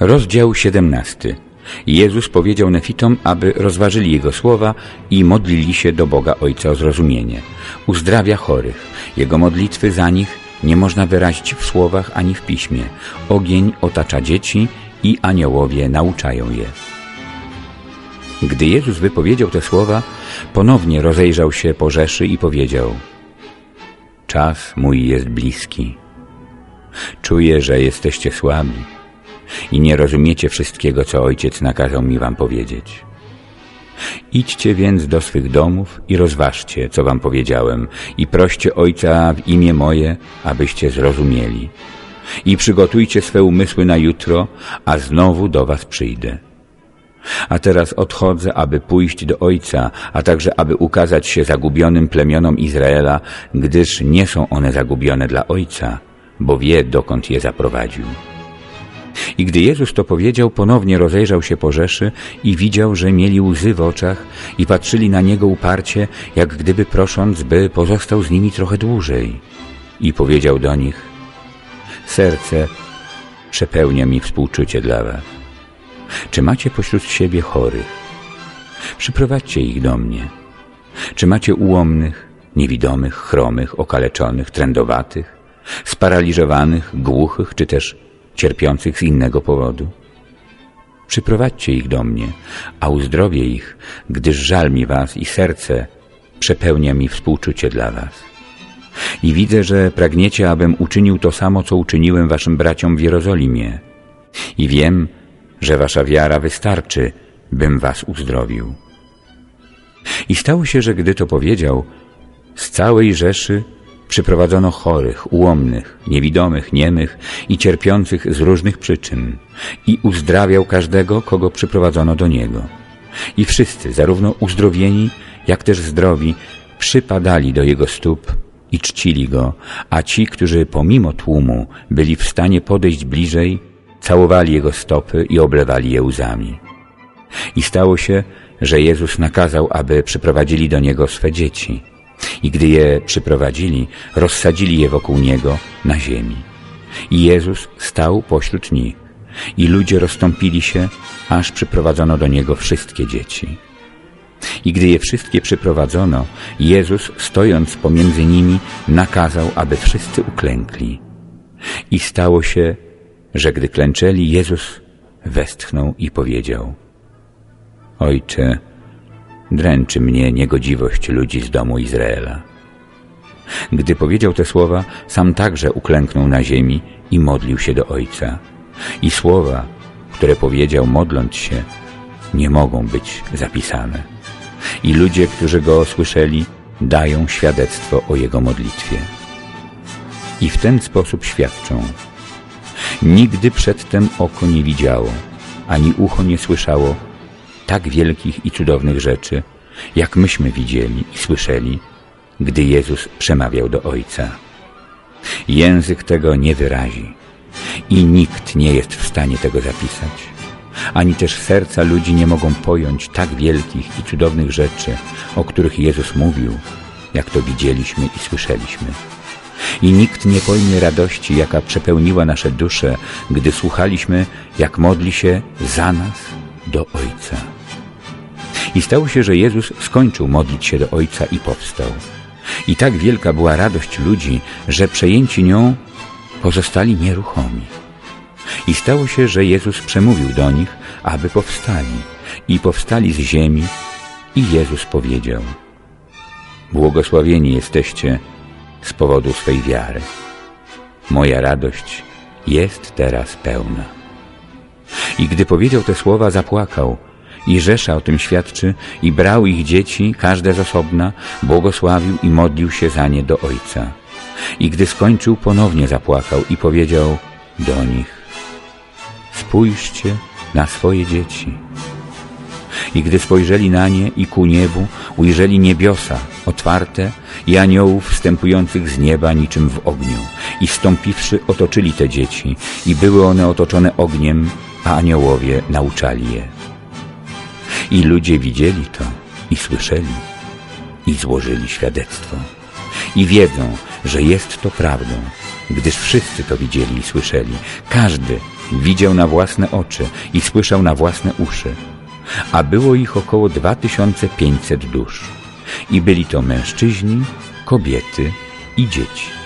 Rozdział 17. Jezus powiedział Nefitom, aby rozważyli Jego słowa i modlili się do Boga Ojca o zrozumienie. Uzdrawia chorych. Jego modlitwy za nich nie można wyrazić w słowach ani w piśmie. Ogień otacza dzieci i aniołowie nauczają je. Gdy Jezus wypowiedział te słowa, ponownie rozejrzał się po Rzeszy i powiedział Czas mój jest bliski. Czuję, że jesteście słabi i nie rozumiecie wszystkiego, co Ojciec nakazał mi wam powiedzieć. Idźcie więc do swych domów i rozważcie, co wam powiedziałem i proście Ojca w imię moje, abyście zrozumieli. I przygotujcie swe umysły na jutro, a znowu do was przyjdę. A teraz odchodzę, aby pójść do Ojca, a także aby ukazać się zagubionym plemionom Izraela, gdyż nie są one zagubione dla Ojca, bo wie, dokąd je zaprowadził. I gdy Jezus to powiedział, ponownie rozejrzał się po Rzeszy i widział, że mieli łzy w oczach i patrzyli na Niego uparcie, jak gdyby prosząc, by pozostał z nimi trochę dłużej. I powiedział do nich, serce przepełnia mi współczucie dla was. Czy macie pośród siebie chorych? Przyprowadźcie ich do mnie. Czy macie ułomnych, niewidomych, chromych, okaleczonych, trędowatych, sparaliżowanych, głuchych, czy też cierpiących z innego powodu? Przyprowadźcie ich do mnie, a uzdrowię ich, gdyż żal mi was i serce przepełnia mi współczucie dla was. I widzę, że pragniecie, abym uczynił to samo, co uczyniłem waszym braciom w Jerozolimie. I wiem, że wasza wiara wystarczy, bym was uzdrowił. I stało się, że gdy to powiedział, z całej Rzeszy przyprowadzono chorych, ułomnych, niewidomych, niemych i cierpiących z różnych przyczyn i uzdrawiał każdego, kogo przyprowadzono do Niego. I wszyscy, zarówno uzdrowieni, jak też zdrowi, przypadali do Jego stóp i czcili Go, a ci, którzy pomimo tłumu byli w stanie podejść bliżej, całowali Jego stopy i oblewali je łzami. I stało się, że Jezus nakazał, aby przyprowadzili do Niego swe dzieci. I gdy je przyprowadzili, rozsadzili je wokół Niego na ziemi. I Jezus stał pośród nich. I ludzie rozstąpili się, aż przyprowadzono do Niego wszystkie dzieci. I gdy je wszystkie przyprowadzono, Jezus, stojąc pomiędzy nimi, nakazał, aby wszyscy uklękli. I stało się, że gdy klęczeli, Jezus westchnął i powiedział Ojcze, dręczy mnie niegodziwość ludzi z domu Izraela. Gdy powiedział te słowa, sam także uklęknął na ziemi i modlił się do Ojca. I słowa, które powiedział modląc się, nie mogą być zapisane. I ludzie, którzy go słyszeli, dają świadectwo o jego modlitwie. I w ten sposób świadczą, Nigdy przedtem oko nie widziało, ani ucho nie słyszało tak wielkich i cudownych rzeczy, jak myśmy widzieli i słyszeli, gdy Jezus przemawiał do Ojca. Język tego nie wyrazi i nikt nie jest w stanie tego zapisać, ani też serca ludzi nie mogą pojąć tak wielkich i cudownych rzeczy, o których Jezus mówił, jak to widzieliśmy i słyszeliśmy. I nikt nie pojmie radości, jaka przepełniła nasze dusze, gdy słuchaliśmy, jak modli się za nas do Ojca. I stało się, że Jezus skończył modlić się do Ojca i powstał. I tak wielka była radość ludzi, że przejęci nią pozostali nieruchomi. I stało się, że Jezus przemówił do nich, aby powstali. I powstali z ziemi. I Jezus powiedział, Błogosławieni jesteście, z powodu swej wiary. Moja radość jest teraz pełna. I gdy powiedział te słowa, zapłakał i Rzesza o tym świadczy i brał ich dzieci, każde z osobna, błogosławił i modlił się za nie do Ojca. I gdy skończył, ponownie zapłakał i powiedział do nich Spójrzcie na swoje dzieci. I gdy spojrzeli na nie i ku niebu, ujrzeli niebiosa otwarte i aniołów wstępujących z nieba niczym w ogniu. I stąpiwszy otoczyli te dzieci i były one otoczone ogniem, a aniołowie nauczali je. I ludzie widzieli to i słyszeli i złożyli świadectwo. I wiedzą, że jest to prawdą, gdyż wszyscy to widzieli i słyszeli. Każdy, widział na własne oczy i słyszał na własne uszy, a było ich około 2500 dusz. I byli to mężczyźni, kobiety i dzieci.